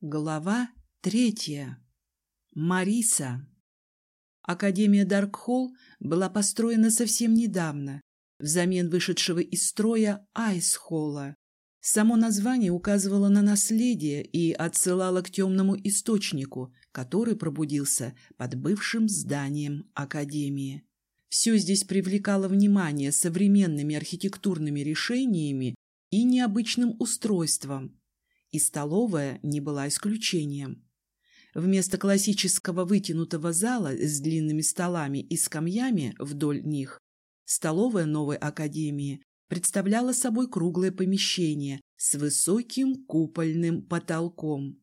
Глава третья. Мариса. Академия Даркхолл была построена совсем недавно, взамен вышедшего из строя Айсхолла. Само название указывало на наследие и отсылало к темному источнику, который пробудился под бывшим зданием Академии. Все здесь привлекало внимание современными архитектурными решениями и необычным устройством, и столовая не была исключением. Вместо классического вытянутого зала с длинными столами и скамьями вдоль них, столовая новой академии представляла собой круглое помещение с высоким купольным потолком.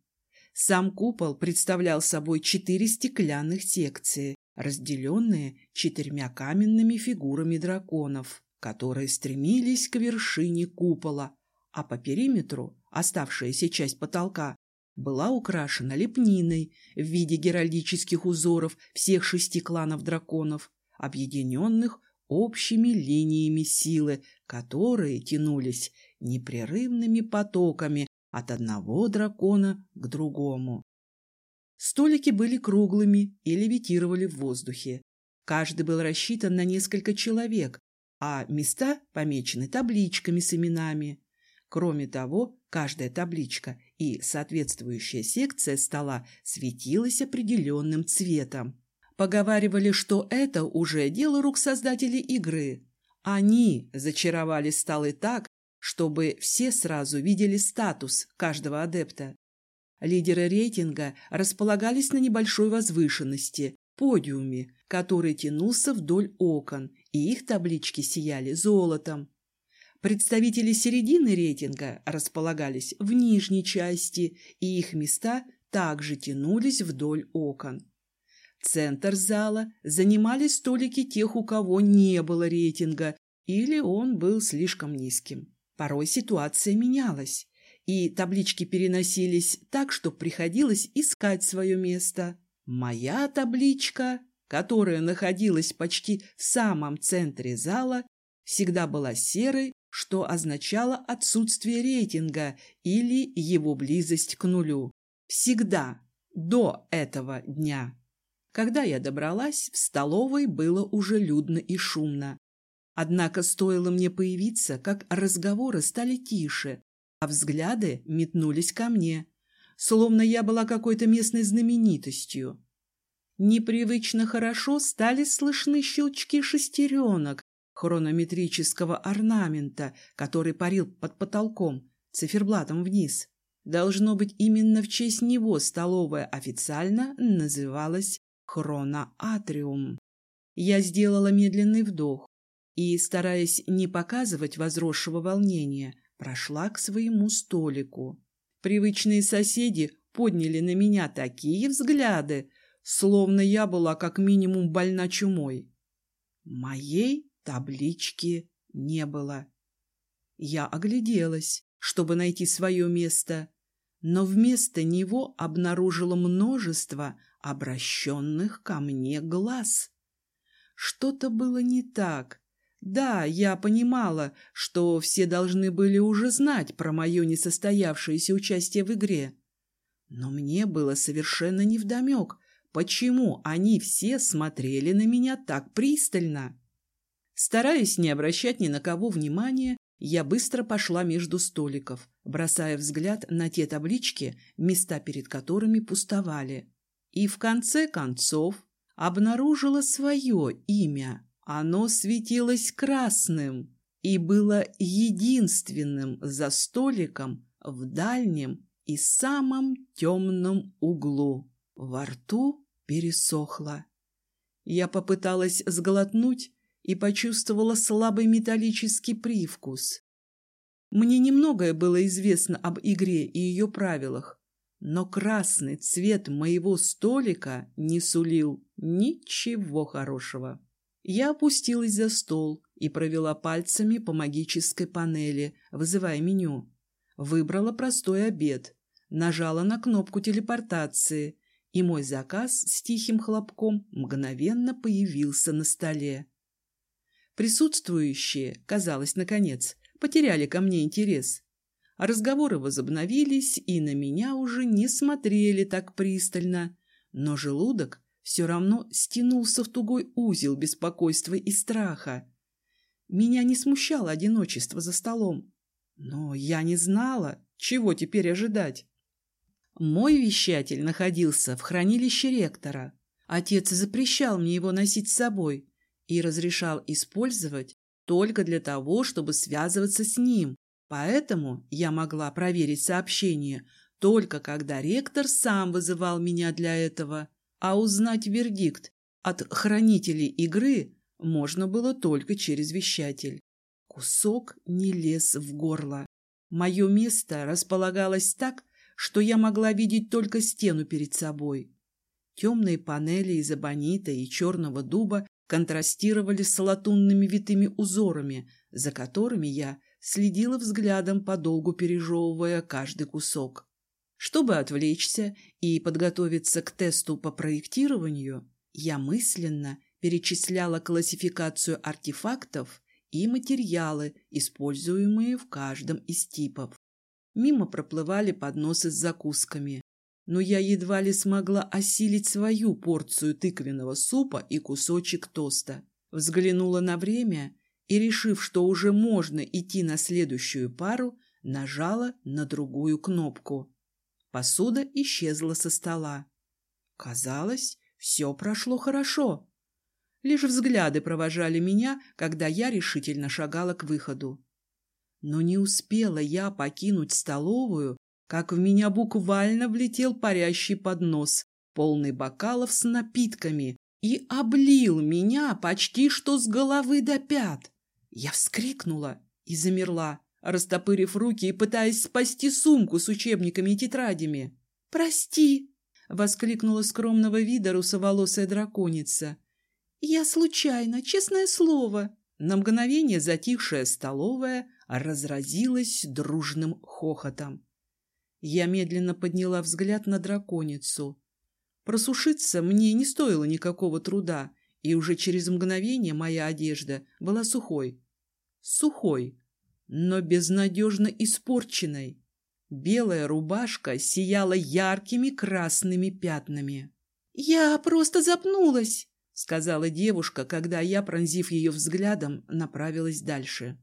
Сам купол представлял собой четыре стеклянных секции, разделенные четырьмя каменными фигурами драконов, которые стремились к вершине купола, а по периметру оставшаяся часть потолка была украшена лепниной в виде геральдических узоров всех шести кланов драконов, объединенных общими линиями силы, которые тянулись непрерывными потоками от одного дракона к другому. Столики были круглыми и левитировали в воздухе. Каждый был рассчитан на несколько человек, а места помечены табличками с именами. Кроме того, каждая табличка и соответствующая секция стола светилась определенным цветом. Поговаривали, что это уже дело рук создателей игры. Они зачаровали столы так, чтобы все сразу видели статус каждого адепта. Лидеры рейтинга располагались на небольшой возвышенности, подиуме, который тянулся вдоль окон, и их таблички сияли золотом. Представители середины рейтинга располагались в нижней части, и их места также тянулись вдоль окон. Центр зала занимали столики тех, у кого не было рейтинга, или он был слишком низким. Порой ситуация менялась, и таблички переносились так, что приходилось искать свое место. Моя табличка, которая находилась почти в самом центре зала, всегда была серой что означало отсутствие рейтинга или его близость к нулю. Всегда до этого дня. Когда я добралась, в столовой было уже людно и шумно. Однако стоило мне появиться, как разговоры стали тише, а взгляды метнулись ко мне, словно я была какой-то местной знаменитостью. Непривычно хорошо стали слышны щелчки шестеренок, хронометрического орнамента, который парил под потолком, циферблатом вниз. Должно быть, именно в честь него столовая официально называлась хроноатриум. Я сделала медленный вдох и, стараясь не показывать возросшего волнения, прошла к своему столику. Привычные соседи подняли на меня такие взгляды, словно я была как минимум больна чумой. Моей Таблички не было. Я огляделась, чтобы найти свое место, но вместо него обнаружила множество обращенных ко мне глаз. Что-то было не так. Да, я понимала, что все должны были уже знать про мое несостоявшееся участие в игре. Но мне было совершенно невдомек, почему они все смотрели на меня так пристально. Стараясь не обращать ни на кого внимания, я быстро пошла между столиков, бросая взгляд на те таблички, места перед которыми пустовали. И в конце концов обнаружила свое имя. Оно светилось красным и было единственным за столиком в дальнем и самом темном углу. Во рту пересохло. Я попыталась сглотнуть, и почувствовала слабый металлический привкус. Мне немногое было известно об игре и ее правилах, но красный цвет моего столика не сулил ничего хорошего. Я опустилась за стол и провела пальцами по магической панели, вызывая меню. Выбрала простой обед, нажала на кнопку телепортации, и мой заказ с тихим хлопком мгновенно появился на столе. Присутствующие, казалось, наконец, потеряли ко мне интерес. Разговоры возобновились, и на меня уже не смотрели так пристально, но желудок все равно стянулся в тугой узел беспокойства и страха. Меня не смущало одиночество за столом, но я не знала, чего теперь ожидать. Мой вещатель находился в хранилище ректора. Отец запрещал мне его носить с собой и разрешал использовать только для того, чтобы связываться с ним. Поэтому я могла проверить сообщение только когда ректор сам вызывал меня для этого, а узнать вердикт от хранителей игры можно было только через вещатель. Кусок не лез в горло. Мое место располагалось так, что я могла видеть только стену перед собой. Темные панели из абонита и черного дуба контрастировали с латунными витыми узорами, за которыми я следила взглядом, подолгу пережевывая каждый кусок. Чтобы отвлечься и подготовиться к тесту по проектированию, я мысленно перечисляла классификацию артефактов и материалы, используемые в каждом из типов. Мимо проплывали подносы с закусками, но я едва ли смогла осилить свою порцию тыквенного супа и кусочек тоста. Взглянула на время и, решив, что уже можно идти на следующую пару, нажала на другую кнопку. Посуда исчезла со стола. Казалось, все прошло хорошо. Лишь взгляды провожали меня, когда я решительно шагала к выходу. Но не успела я покинуть столовую, как в меня буквально влетел парящий поднос, полный бокалов с напитками, и облил меня почти что с головы до пят. Я вскрикнула и замерла, растопырив руки и пытаясь спасти сумку с учебниками и тетрадями. «Прости!» — воскликнула скромного вида русоволосая драконица. «Я случайно, честное слово!» На мгновение затихшая столовая разразилась дружным хохотом. Я медленно подняла взгляд на драконицу. Просушиться мне не стоило никакого труда, и уже через мгновение моя одежда была сухой, сухой, но безнадежно испорченной. Белая рубашка сияла яркими красными пятнами. «Я просто запнулась», — сказала девушка, когда я, пронзив ее взглядом, направилась дальше.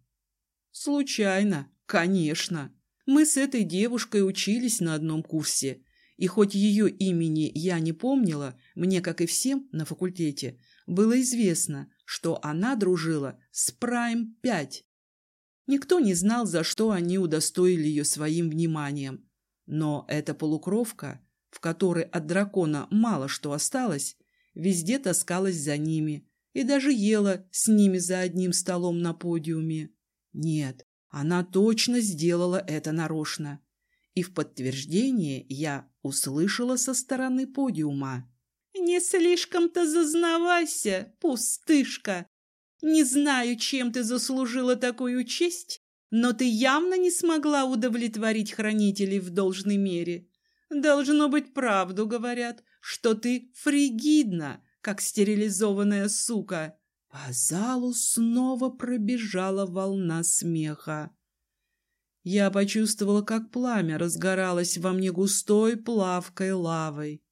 «Случайно, конечно. Мы с этой девушкой учились на одном курсе, и хоть ее имени я не помнила, мне, как и всем на факультете, было известно, что она дружила с Прайм-5. Никто не знал, за что они удостоили ее своим вниманием. Но эта полукровка, в которой от дракона мало что осталось, везде таскалась за ними и даже ела с ними за одним столом на подиуме. Нет, она точно сделала это нарочно. И в подтверждение я услышала со стороны подиума. «Не слишком-то зазнавайся, пустышка. Не знаю, чем ты заслужила такую честь, но ты явно не смогла удовлетворить хранителей в должной мере. Должно быть, правду говорят, что ты фригидна, как стерилизованная сука». По залу снова пробежала волна смеха. Я почувствовала, как пламя разгоралось во мне густой плавкой лавой.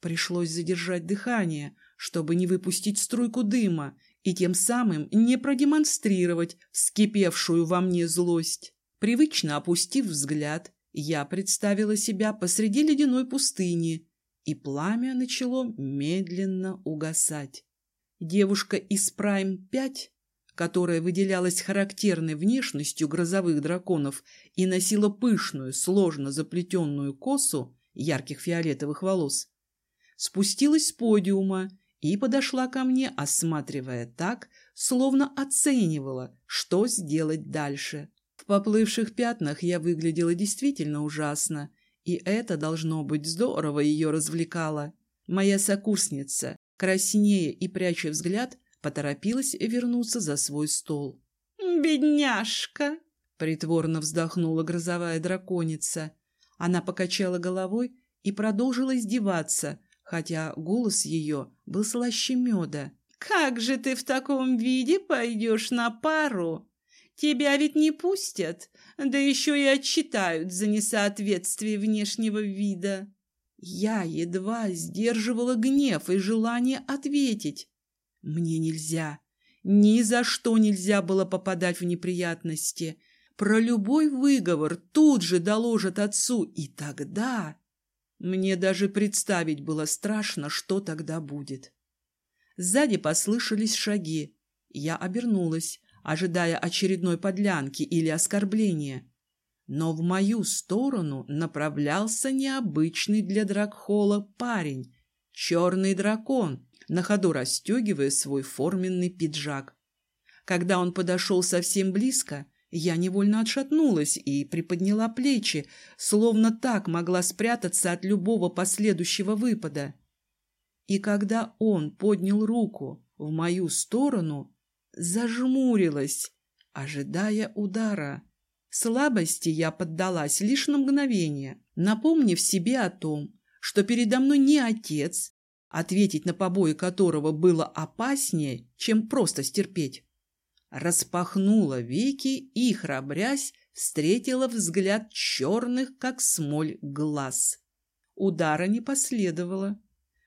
Пришлось задержать дыхание, чтобы не выпустить струйку дыма и тем самым не продемонстрировать вскипевшую во мне злость. Привычно опустив взгляд, я представила себя посреди ледяной пустыни, и пламя начало медленно угасать. Девушка из Прайм-5, которая выделялась характерной внешностью грозовых драконов и носила пышную, сложно заплетенную косу ярких фиолетовых волос, спустилась с подиума и подошла ко мне, осматривая так, словно оценивала, что сделать дальше. В поплывших пятнах я выглядела действительно ужасно, и это, должно быть, здорово ее развлекало. Моя сокурсница, краснея и пряча взгляд, поторопилась вернуться за свой стол. «Бедняжка!» — притворно вздохнула грозовая драконица. Она покачала головой и продолжила издеваться, хотя голос ее был слаще меда. «Как же ты в таком виде пойдешь на пару? Тебя ведь не пустят, да еще и отчитают за несоответствие внешнего вида. Я едва сдерживала гнев и желание ответить. Мне нельзя, ни за что нельзя было попадать в неприятности. Про любой выговор тут же доложат отцу, и тогда... Мне даже представить было страшно, что тогда будет. Сзади послышались шаги. Я обернулась, ожидая очередной подлянки или оскорбления. Но в мою сторону направлялся необычный для Дракхола парень, черный дракон, на ходу расстегивая свой форменный пиджак. Когда он подошел совсем близко, я невольно отшатнулась и приподняла плечи, словно так могла спрятаться от любого последующего выпада. И когда он поднял руку в мою сторону, зажмурилась, ожидая удара. Слабости я поддалась лишь на мгновение, напомнив себе о том, что передо мной не отец, ответить на побои которого было опаснее, чем просто стерпеть распахнула веки и, храбрясь, встретила взгляд черных, как смоль, глаз. Удара не последовало.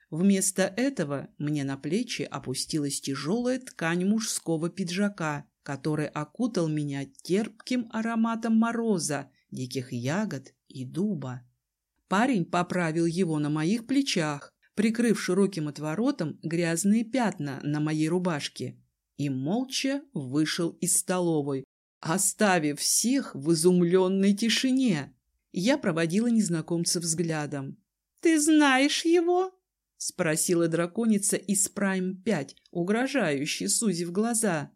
Вместо этого мне на плечи опустилась тяжелая ткань мужского пиджака, который окутал меня терпким ароматом мороза, диких ягод и дуба. Парень поправил его на моих плечах, прикрыв широким отворотом грязные пятна на моей рубашке и молча вышел из столовой, оставив всех в изумленной тишине. Я проводила незнакомца взглядом. «Ты знаешь его?» — спросила драконица из Прайм-5, угрожающе сузив глаза.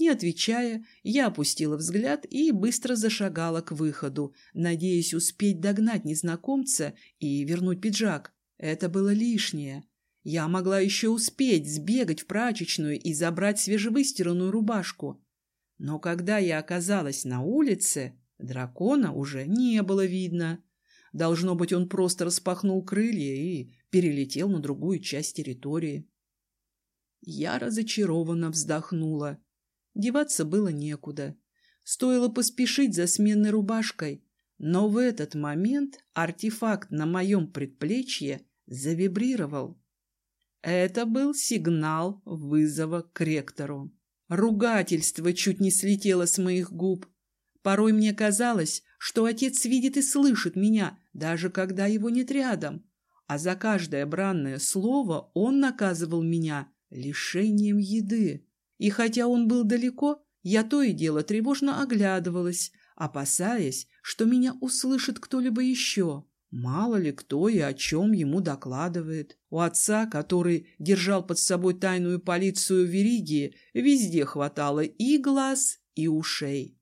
Не отвечая, я опустила взгляд и быстро зашагала к выходу, надеясь успеть догнать незнакомца и вернуть пиджак. Это было лишнее. Я могла еще успеть сбегать в прачечную и забрать свежевыстиранную рубашку. Но когда я оказалась на улице, дракона уже не было видно. Должно быть, он просто распахнул крылья и перелетел на другую часть территории. Я разочарованно вздохнула. Деваться было некуда. Стоило поспешить за сменной рубашкой. Но в этот момент артефакт на моем предплечье завибрировал. Это был сигнал вызова к ректору. Ругательство чуть не слетело с моих губ. Порой мне казалось, что отец видит и слышит меня, даже когда его нет рядом. А за каждое бранное слово он наказывал меня лишением еды. И хотя он был далеко, я то и дело тревожно оглядывалась, опасаясь, что меня услышит кто-либо еще. Мало ли кто и о чем ему докладывает. У отца, который держал под собой тайную полицию Веригии, везде хватало и глаз, и ушей.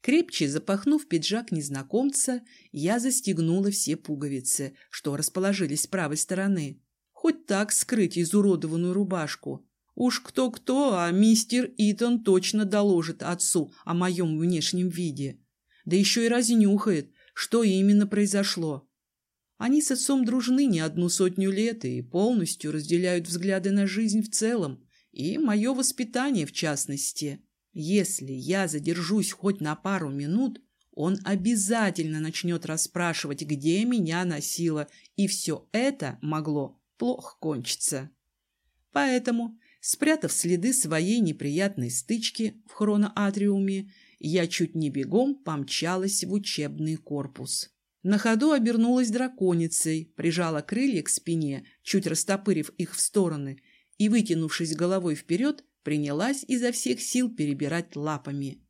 Крепче запахнув пиджак незнакомца, я застегнула все пуговицы, что расположились с правой стороны. Хоть так скрыть изуродованную рубашку. Уж кто-кто, а мистер Итон точно доложит отцу о моем внешнем виде. Да еще и разнюхает, что именно произошло. Они с отцом дружны не одну сотню лет и полностью разделяют взгляды на жизнь в целом, и мое воспитание в частности. Если я задержусь хоть на пару минут, он обязательно начнет расспрашивать, где меня носило, и все это могло плохо кончиться. Поэтому, спрятав следы своей неприятной стычки в хроноатриуме, я чуть не бегом помчалась в учебный корпус. На ходу обернулась драконицей, прижала крылья к спине, чуть растопырив их в стороны, и, вытянувшись головой вперед, принялась изо всех сил перебирать лапами.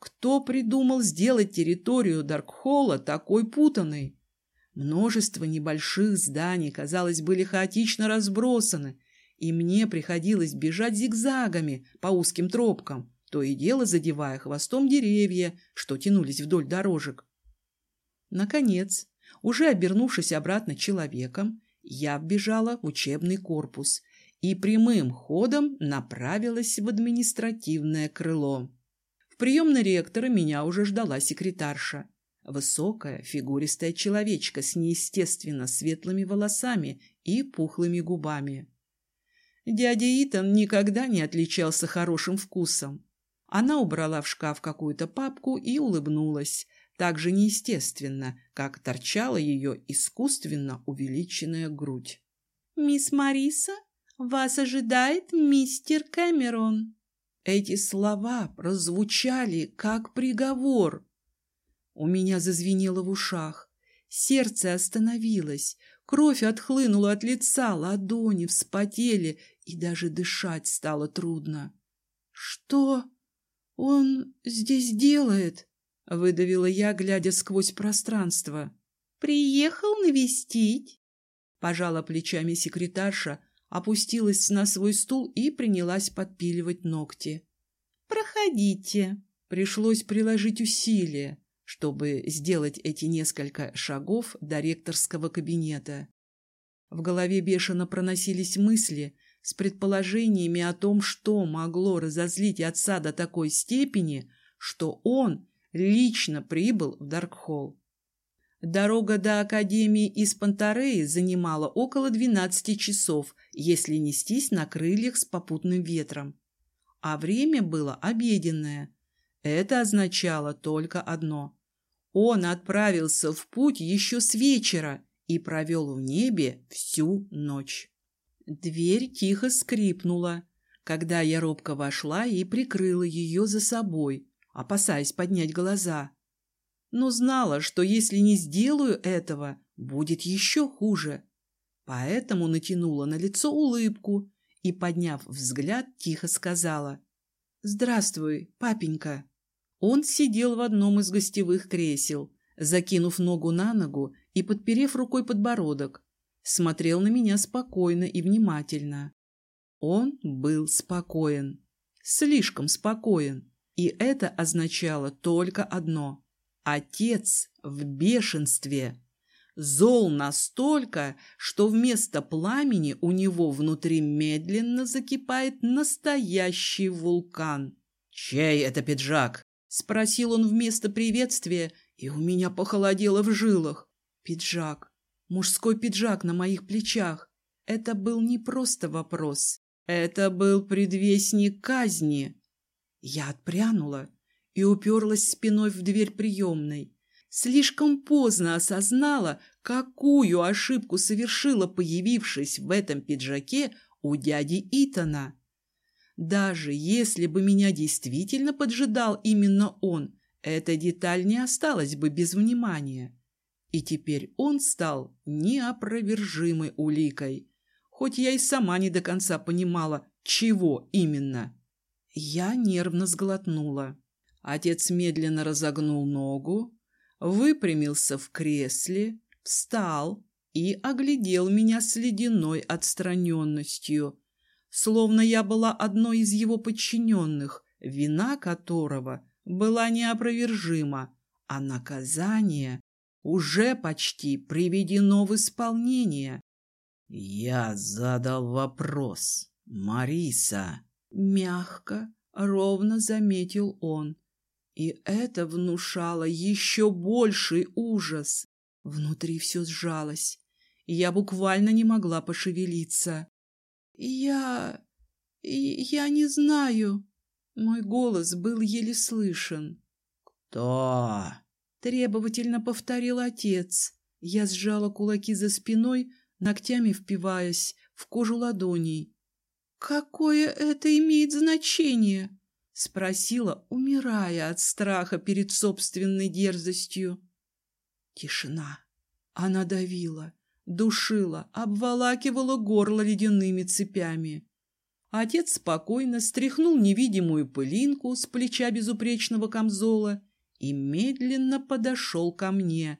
Кто придумал сделать территорию Даркхолла такой путанной? Множество небольших зданий, казалось, были хаотично разбросаны, и мне приходилось бежать зигзагами по узким тропкам, то и дело задевая хвостом деревья, что тянулись вдоль дорожек. Наконец, уже обернувшись обратно человеком, я вбежала в учебный корпус и прямым ходом направилась в административное крыло. В приемной ректора меня уже ждала секретарша. Высокая, фигуристая человечка с неестественно светлыми волосами и пухлыми губами. Дядя Итан никогда не отличался хорошим вкусом. Она убрала в шкаф какую-то папку и улыбнулась, так же неестественно, как торчала ее искусственно увеличенная грудь. «Мисс Мариса, вас ожидает мистер Кэмерон». Эти слова прозвучали, как приговор. У меня зазвенело в ушах. Сердце остановилось, кровь отхлынула от лица, ладони вспотели, и даже дышать стало трудно. «Что он здесь делает?» — выдавила я, глядя сквозь пространство. «Приехал навестить?» Пожала плечами секретарша, опустилась на свой стул и принялась подпиливать ногти. «Проходите». Пришлось приложить усилия, чтобы сделать эти несколько шагов до ректорского кабинета. В голове бешено проносились мысли с предположениями о том, что могло разозлить отца до такой степени, что он лично прибыл в Даркхолл. Дорога до Академии из Пантареи занимала около 12 часов, если нестись на крыльях с попутным ветром. А время было обеденное. Это означало только одно. Он отправился в путь еще с вечера и провел в небе всю ночь. Дверь тихо скрипнула, когда я робко вошла и прикрыла ее за собой, опасаясь поднять глаза но знала, что если не сделаю этого, будет еще хуже. Поэтому натянула на лицо улыбку и, подняв взгляд, тихо сказала «Здравствуй, папенька». Он сидел в одном из гостевых кресел, закинув ногу на ногу и подперев рукой подбородок, смотрел на меня спокойно и внимательно. Он был спокоен, слишком спокоен, и это означало только одно Отец в бешенстве. Зол настолько, что вместо пламени у него внутри медленно закипает настоящий вулкан. «Чей это пиджак?» — спросил он вместо приветствия, и у меня похолодело в жилах. Пиджак. Мужской пиджак на моих плечах. Это был не просто вопрос. Это был предвестник казни. Я отпрянула и уперлась спиной в дверь приемной. Слишком поздно осознала, какую ошибку совершила, появившись в этом пиджаке у дяди Итана. Даже если бы меня действительно поджидал именно он, эта деталь не осталась бы без внимания. И теперь он стал неопровержимой уликой, хоть я и сама не до конца понимала, чего именно. Я нервно сглотнула. Отец медленно разогнул ногу, выпрямился в кресле, встал и оглядел меня с ледяной отстраненностью, словно я была одной из его подчиненных, вина которого была неопровержима, а наказание уже почти приведено в исполнение. «Я задал вопрос, Мариса», — мягко, ровно заметил он. И это внушало еще больший ужас. Внутри все сжалось, я буквально не могла пошевелиться. «Я... я не знаю...» Мой голос был еле слышен. «Кто?» — требовательно повторил отец. Я сжала кулаки за спиной, ногтями впиваясь в кожу ладоней. «Какое это имеет значение?» — спросила, умирая от страха перед собственной дерзостью. Тишина. Она давила, душила, обволакивала горло ледяными цепями. Отец спокойно стряхнул невидимую пылинку с плеча безупречного камзола и медленно подошел ко мне,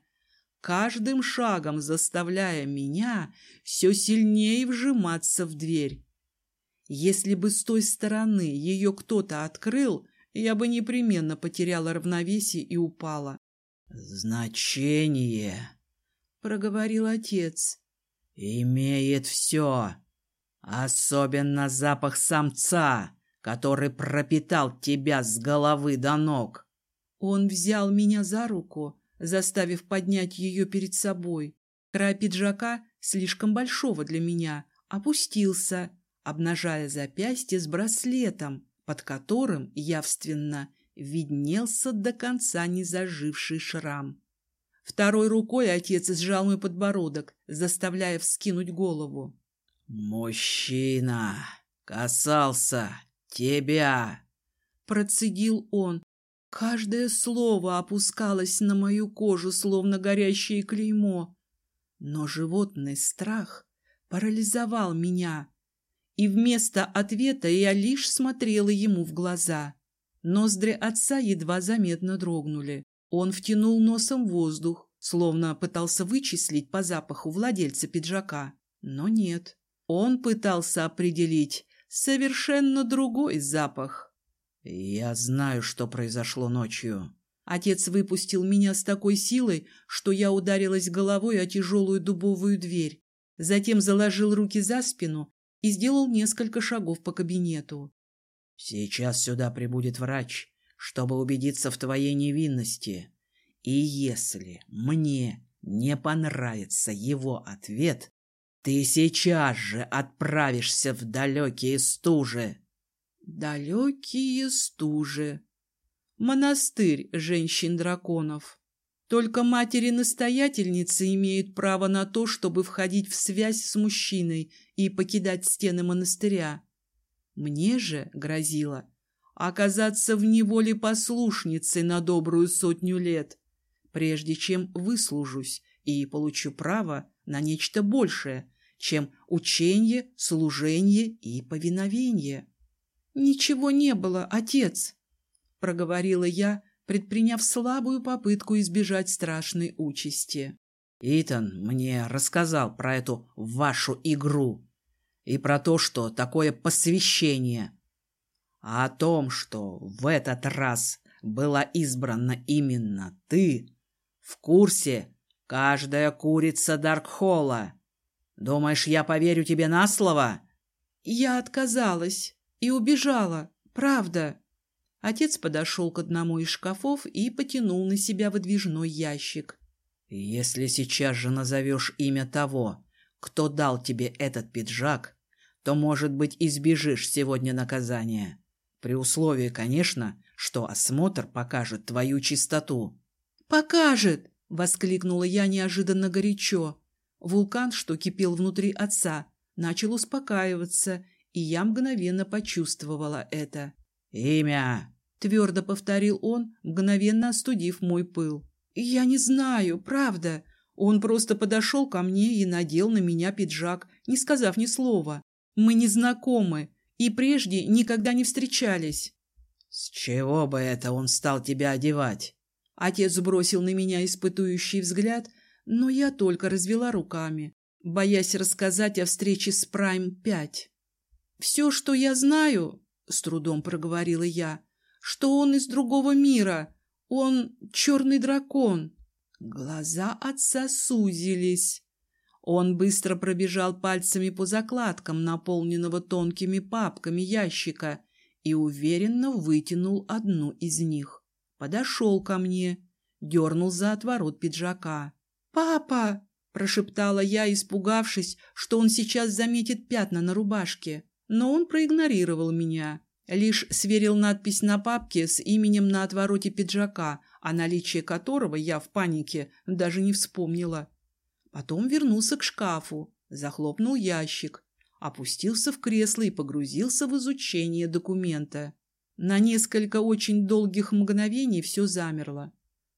каждым шагом заставляя меня все сильнее вжиматься в дверь. Если бы с той стороны ее кто-то открыл, я бы непременно потеряла равновесие и упала. «Значение», — проговорил отец, — «имеет все, особенно запах самца, который пропитал тебя с головы до ног». Он взял меня за руку, заставив поднять ее перед собой. Край пиджака, слишком большого для меня, опустился, обнажая запястье с браслетом, под которым явственно виднелся до конца незаживший шрам. Второй рукой отец сжал мой подбородок, заставляя вскинуть голову. «Мужчина касался тебя!» Процедил он. Каждое слово опускалось на мою кожу, словно горящее клеймо. Но животный страх парализовал меня, и вместо ответа я лишь смотрела ему в глаза. Ноздри отца едва заметно дрогнули. Он втянул носом воздух, словно пытался вычислить по запаху владельца пиджака. Но нет. Он пытался определить совершенно другой запах. «Я знаю, что произошло ночью». Отец выпустил меня с такой силой, что я ударилась головой о тяжелую дубовую дверь. Затем заложил руки за спину и сделал несколько шагов по кабинету. Сейчас сюда прибудет врач, чтобы убедиться в твоей невинности. И если мне не понравится его ответ, ты сейчас же отправишься в далекие стужи. Далекие стужи. Монастырь женщин-драконов. Только матери-настоятельницы имеют право на то, чтобы входить в связь с мужчиной и покидать стены монастыря. Мне же грозило оказаться в неволе послушницей на добрую сотню лет, прежде чем выслужусь и получу право на нечто большее, чем учение, служение и повиновение. «Ничего не было, отец», — проговорила я, предприняв слабую попытку избежать страшной участи. «Итан мне рассказал про эту вашу игру», и про то, что такое посвящение. А о том, что в этот раз была избрана именно ты, в курсе каждая курица Даркхолла. Думаешь, я поверю тебе на слово? Я отказалась и убежала, правда. Отец подошел к одному из шкафов и потянул на себя выдвижной ящик. Если сейчас же назовешь имя того, кто дал тебе этот пиджак, то, может быть, избежишь сегодня наказания. При условии, конечно, что осмотр покажет твою чистоту. «Покажет!» — воскликнула я неожиданно горячо. Вулкан, что кипел внутри отца, начал успокаиваться, и я мгновенно почувствовала это. «Имя!» — твердо повторил он, мгновенно остудив мой пыл. «Я не знаю, правда. Он просто подошел ко мне и надел на меня пиджак, не сказав ни слова. Мы не знакомы и прежде никогда не встречались. С чего бы это он стал тебя одевать? Отец бросил на меня испытующий взгляд, но я только развела руками, боясь рассказать о встрече с Прайм-5. «Все, что я знаю, — с трудом проговорила я, — что он из другого мира, он черный дракон». Глаза отца сузились. Он быстро пробежал пальцами по закладкам, наполненного тонкими папками ящика, и уверенно вытянул одну из них. Подошел ко мне, дернул за отворот пиджака. «Папа!» – прошептала я, испугавшись, что он сейчас заметит пятна на рубашке. Но он проигнорировал меня, лишь сверил надпись на папке с именем на отвороте пиджака, о наличии которого я в панике даже не вспомнила. Потом вернулся к шкафу, захлопнул ящик, опустился в кресло и погрузился в изучение документа. На несколько очень долгих мгновений все замерло.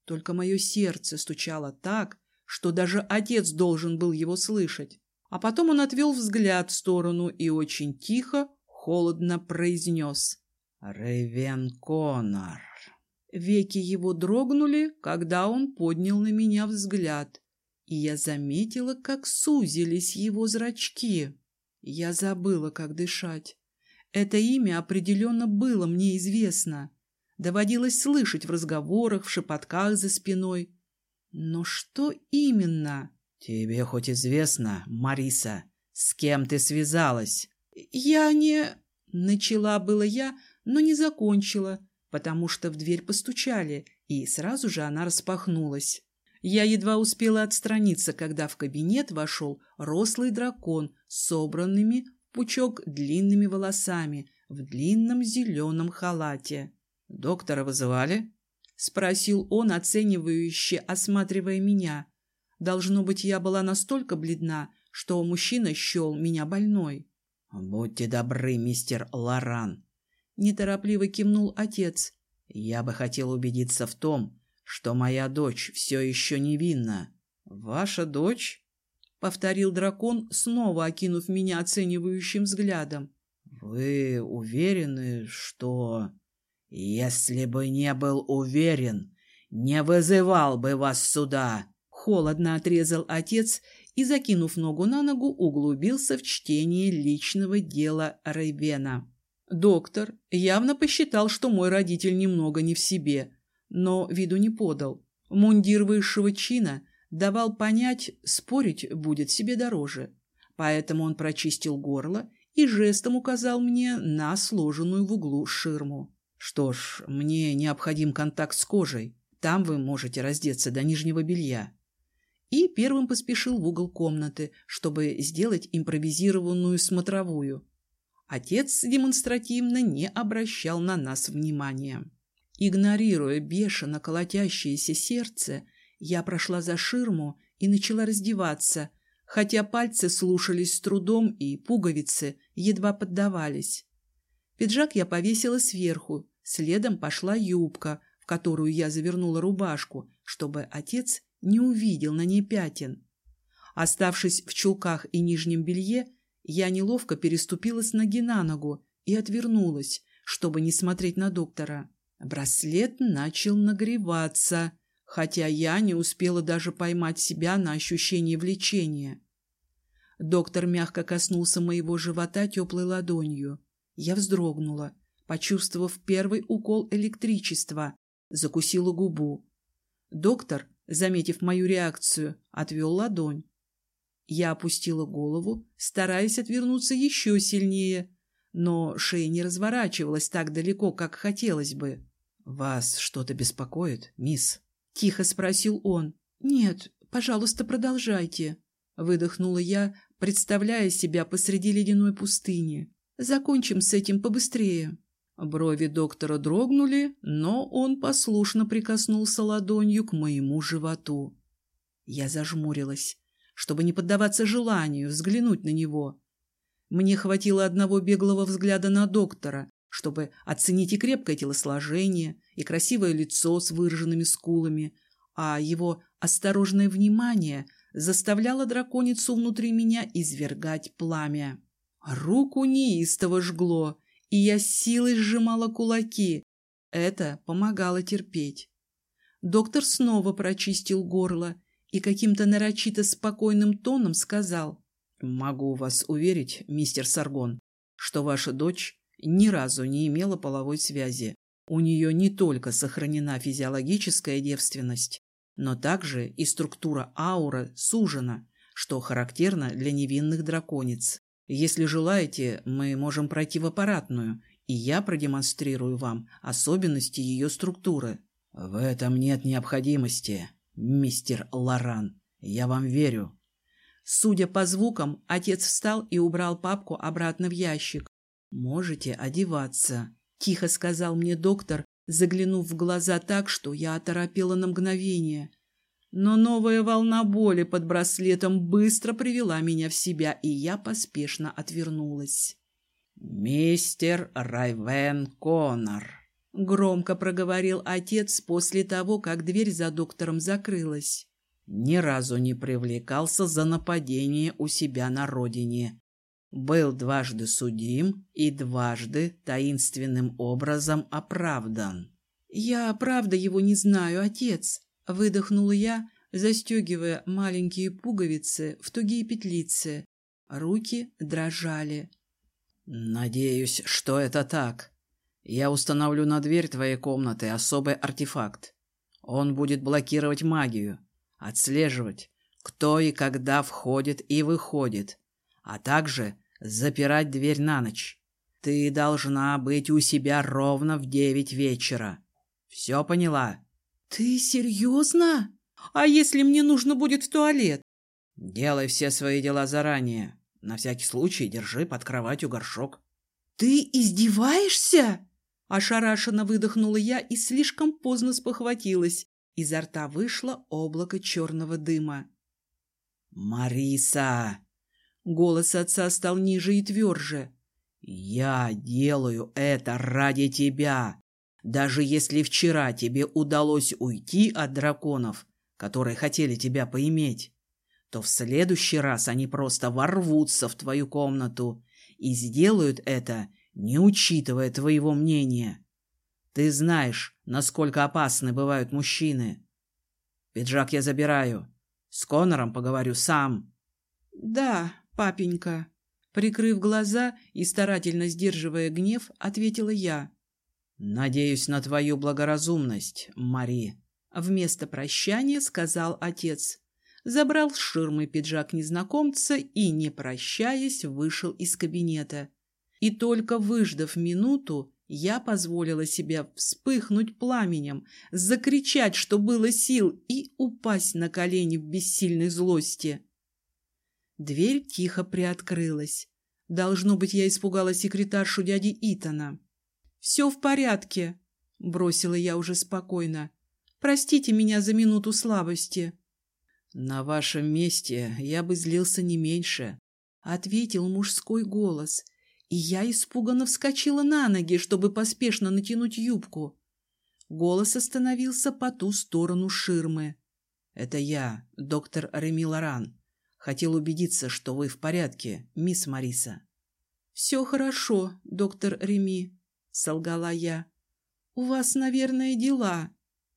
Только мое сердце стучало так, что даже отец должен был его слышать. А потом он отвел взгляд в сторону и очень тихо, холодно произнес. «Рейвен Коннор». Веки его дрогнули, когда он поднял на меня взгляд и я заметила, как сузились его зрачки. Я забыла, как дышать. Это имя определенно было мне известно. Доводилось слышать в разговорах, в шепотках за спиной. Но что именно? Тебе хоть известно, Мариса, с кем ты связалась? Я не... Начала было я, но не закончила, потому что в дверь постучали, и сразу же она распахнулась. Я едва успела отстраниться, когда в кабинет вошел рослый дракон с собранными в пучок длинными волосами, в длинном зеленом халате. «Доктора вызывали?» — спросил он, оценивающе осматривая меня. Должно быть, я была настолько бледна, что мужчина счел меня больной. «Будьте добры, мистер Лоран», — неторопливо кивнул отец. «Я бы хотел убедиться в том, что моя дочь все еще невинна». «Ваша дочь?» — повторил дракон, снова окинув меня оценивающим взглядом. «Вы уверены, что...» «Если бы не был уверен, не вызывал бы вас сюда!» Холодно отрезал отец и, закинув ногу на ногу, углубился в чтение личного дела Рейвена. Доктор явно посчитал, что мой родитель немного не в себе, но виду не подал. Мундир высшего чина давал понять, спорить будет себе дороже. Поэтому он прочистил горло и жестом указал мне на сложенную в углу ширму. «Что ж, мне необходим контакт с кожей. Там вы можете раздеться до нижнего белья». И первым поспешил в угол комнаты, чтобы сделать импровизированную смотровую. Отец демонстративно не обращал на нас внимания. Игнорируя бешено колотящееся сердце, я прошла за ширму и начала раздеваться, хотя пальцы слушались с трудом и пуговицы едва поддавались. Пиджак я повесила сверху, следом пошла юбка, в которую я завернула рубашку, чтобы отец не увидел на ней пятен. Оставшись в чулках и нижнем белье, я неловко переступила с ноги на ногу и отвернулась, чтобы не смотреть на доктора. Браслет начал нагреваться, хотя я не успела даже поймать себя на ощущение влечения. Доктор мягко коснулся моего живота теплой ладонью. Я вздрогнула, почувствовав первый укол электричества, закусила губу. Доктор, заметив мою реакцию, отвел ладонь. Я опустила голову, стараясь отвернуться еще сильнее, но шея не разворачивалась так далеко, как хотелось бы. «Вас что-то беспокоит, мисс?» — тихо спросил он. «Нет, пожалуйста, продолжайте», — выдохнула я, представляя себя посреди ледяной пустыни. «Закончим с этим побыстрее». Брови доктора дрогнули, но он послушно прикоснулся ладонью к моему животу. Я зажмурилась, чтобы не поддаваться желанию взглянуть на него. Мне хватило одного беглого взгляда на доктора, чтобы оценить и крепкое телосложение, и красивое лицо с выраженными скулами, а его осторожное внимание заставляло драконицу внутри меня извергать пламя. Руку неистово жгло, и я силой сжимала кулаки. Это помогало терпеть. Доктор снова прочистил горло и каким-то нарочито спокойным тоном сказал. «Могу вас уверить, мистер Саргон, что ваша дочь ни разу не имела половой связи. У нее не только сохранена физиологическая девственность, но также и структура ауры сужена, что характерно для невинных драконец. Если желаете, мы можем пройти в аппаратную, и я продемонстрирую вам особенности ее структуры. В этом нет необходимости, мистер Лоран. Я вам верю. Судя по звукам, отец встал и убрал папку обратно в ящик. «Можете одеваться», — тихо сказал мне доктор, заглянув в глаза так, что я оторопела на мгновение. Но новая волна боли под браслетом быстро привела меня в себя, и я поспешно отвернулась. «Мистер Райвен Коннор», — громко проговорил отец после того, как дверь за доктором закрылась. «Ни разу не привлекался за нападение у себя на родине был дважды судим и дважды таинственным образом оправдан. «Я правда его не знаю, отец», — выдохнула я, застегивая маленькие пуговицы в тугие петлицы. Руки дрожали. «Надеюсь, что это так. Я установлю на дверь твоей комнаты особый артефакт. Он будет блокировать магию, отслеживать, кто и когда входит и выходит, а также запирать дверь на ночь. Ты должна быть у себя ровно в девять вечера. Все поняла? Ты серьезно? А если мне нужно будет в туалет? Делай все свои дела заранее. На всякий случай держи под кроватью горшок. «Ты издеваешься?» Ошарашенно выдохнула я и слишком поздно спохватилась. Изо рта вышло облако черного дыма. «Мариса!» Голос отца стал ниже и тверже. «Я делаю это ради тебя. Даже если вчера тебе удалось уйти от драконов, которые хотели тебя поиметь, то в следующий раз они просто ворвутся в твою комнату и сделают это, не учитывая твоего мнения. Ты знаешь, насколько опасны бывают мужчины. Пиджак я забираю. С Конором поговорю сам. Да, папенька. Прикрыв глаза и старательно сдерживая гнев, ответила я. Надеюсь на твою благоразумность, Мари. Вместо прощания сказал отец. Забрал с ширмы пиджак незнакомца и, не прощаясь, вышел из кабинета. И только выждав минуту, я позволила себе вспыхнуть пламенем, закричать, что было сил, и упасть на колени в бессильной злости. Дверь тихо приоткрылась. Должно быть, я испугала секретаршу дяди Итана. «Все в порядке», — бросила я уже спокойно. «Простите меня за минуту слабости». «На вашем месте я бы злился не меньше», — ответил мужской голос — и я испуганно вскочила на ноги, чтобы поспешно натянуть юбку. Голос остановился по ту сторону ширмы. «Это я, доктор Реми Лоран. Хотел убедиться, что вы в порядке, мисс Мариса». «Все хорошо, доктор Реми», — солгала я. «У вас, наверное, дела».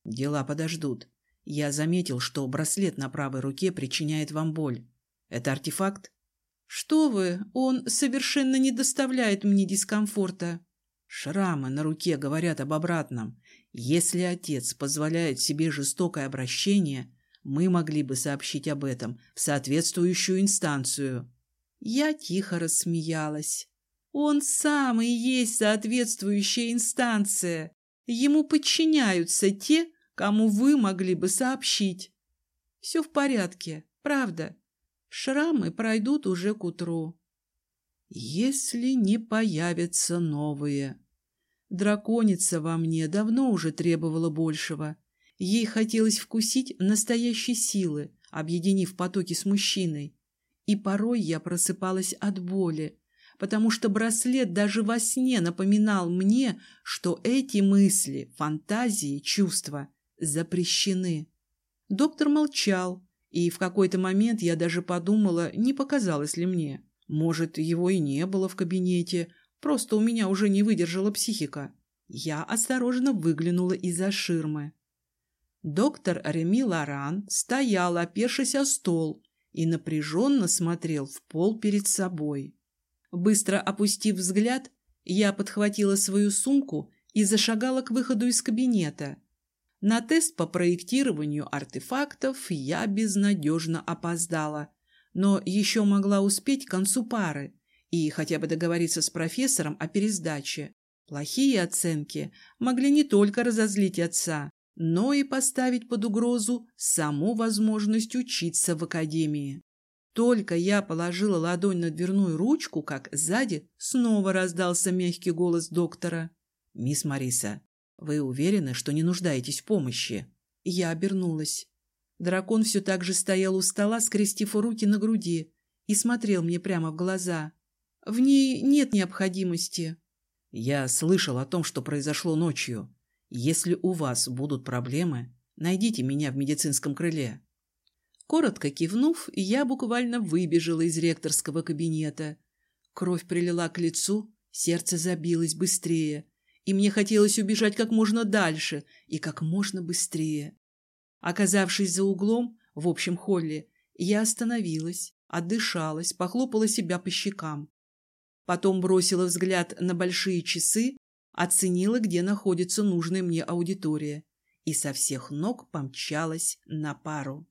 «Дела подождут. Я заметил, что браслет на правой руке причиняет вам боль. Это артефакт?» «Что вы, он совершенно не доставляет мне дискомфорта». Шрамы на руке говорят об обратном. Если отец позволяет себе жестокое обращение, мы могли бы сообщить об этом в соответствующую инстанцию. Я тихо рассмеялась. Он сам и есть соответствующая инстанция. Ему подчиняются те, кому вы могли бы сообщить. Все в порядке, правда. Шрамы пройдут уже к утру. Если не появятся новые. Драконица во мне давно уже требовала большего. Ей хотелось вкусить настоящей силы, объединив потоки с мужчиной. И порой я просыпалась от боли, потому что браслет даже во сне напоминал мне, что эти мысли, фантазии, чувства запрещены. Доктор молчал, и в какой-то момент я даже подумала, не показалось ли мне. Может, его и не было в кабинете, просто у меня уже не выдержала психика. Я осторожно выглянула из-за ширмы. Доктор Реми Лоран стоял, опершись о стол, и напряженно смотрел в пол перед собой. Быстро опустив взгляд, я подхватила свою сумку и зашагала к выходу из кабинета. На тест по проектированию артефактов я безнадежно опоздала, но еще могла успеть к концу пары и хотя бы договориться с профессором о пересдаче. Плохие оценки могли не только разозлить отца, но и поставить под угрозу саму возможность учиться в академии. Только я положила ладонь на дверную ручку, как сзади снова раздался мягкий голос доктора. «Мисс Мариса, «Вы уверены, что не нуждаетесь в помощи?» Я обернулась. Дракон все так же стоял у стола, скрестив руки на груди, и смотрел мне прямо в глаза. «В ней нет необходимости». «Я слышал о том, что произошло ночью. Если у вас будут проблемы, найдите меня в медицинском крыле». Коротко кивнув, я буквально выбежала из ректорского кабинета. Кровь прилила к лицу, сердце забилось быстрее и мне хотелось убежать как можно дальше и как можно быстрее. Оказавшись за углом, в общем холле, я остановилась, отдышалась, похлопала себя по щекам. Потом бросила взгляд на большие часы, оценила, где находится нужная мне аудитория, и со всех ног помчалась на пару.